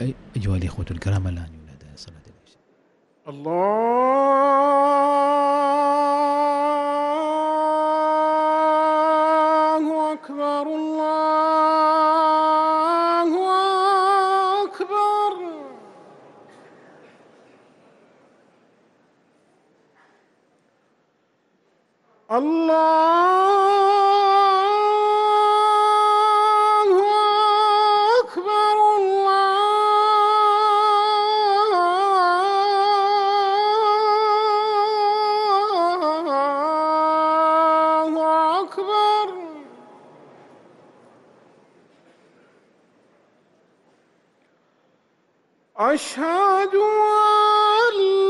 أي أيها الإخوة الكرام الآن ينادى صلاة العشاء. الله أكبر الله أكبر. الله أكبر. أشهد أن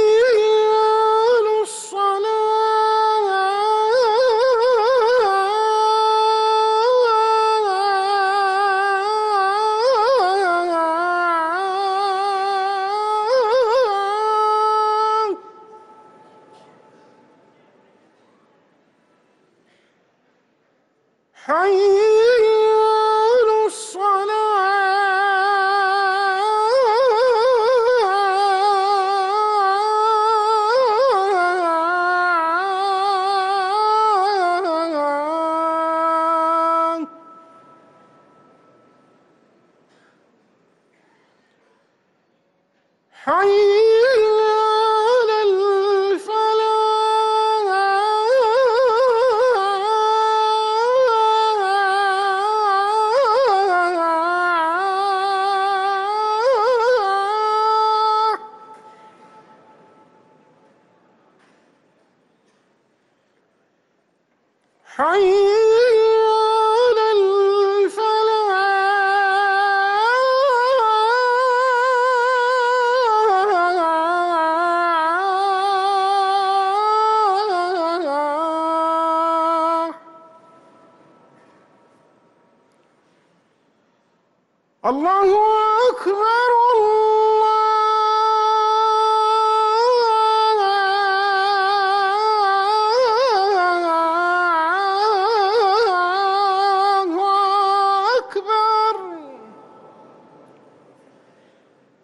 حي حي حي الله أكبر الله